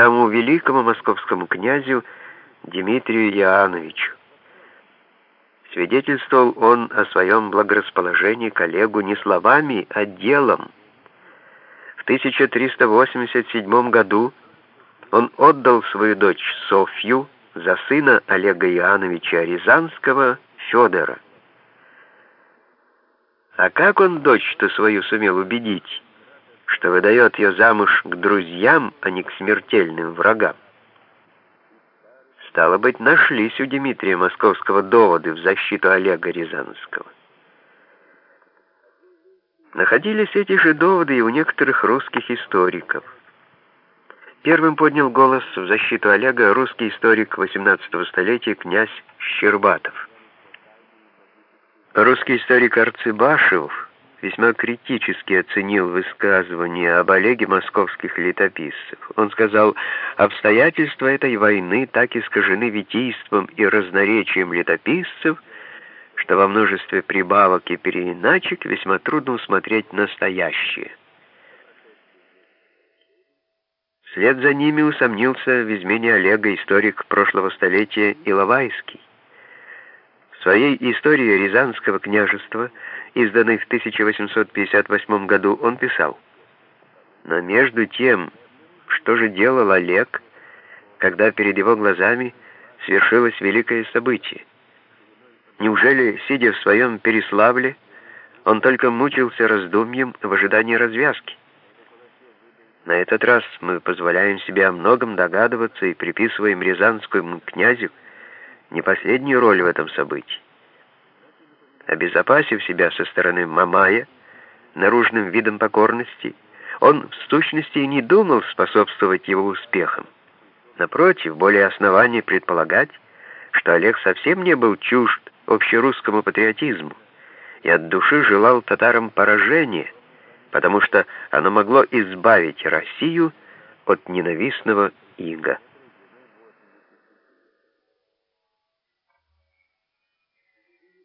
самому великому московскому князю Дмитрию Иоанновичу. Свидетельствовал он о своем благорасположении коллегу не словами, а делом. В 1387 году он отдал свою дочь Софью за сына Олега Иоанновича Рязанского Федора. А как он дочь-то свою сумел убедить, что выдает ее замуж к друзьям, а не к смертельным врагам? Стало быть, нашлись у Дмитрия Московского доводы в защиту Олега Рязанского. Находились эти же доводы и у некоторых русских историков. Первым поднял голос в защиту Олега русский историк XVIII столетия князь Щербатов. Русский историк Арцебашев весьма критически оценил высказывание об Олеге московских летописцев. Он сказал, обстоятельства этой войны так искажены витийством и разноречием летописцев, что во множестве прибавок и переиначек весьма трудно усмотреть настоящее. Вслед за ними усомнился в измене Олега историк прошлого столетия Иловайский. В своей истории Рязанского княжества изданный в 1858 году, он писал, «Но между тем, что же делал Олег, когда перед его глазами свершилось великое событие? Неужели, сидя в своем Переславле, он только мучился раздумьем в ожидании развязки? На этот раз мы позволяем себе о многом догадываться и приписываем рязанскому князю не последнюю роль в этом событии обезопасив себя со стороны Мамая, наружным видом покорности, он в сущности и не думал способствовать его успехам. Напротив, более оснований предполагать, что Олег совсем не был чужд общерусскому патриотизму и от души желал татарам поражения, потому что оно могло избавить Россию от ненавистного ига.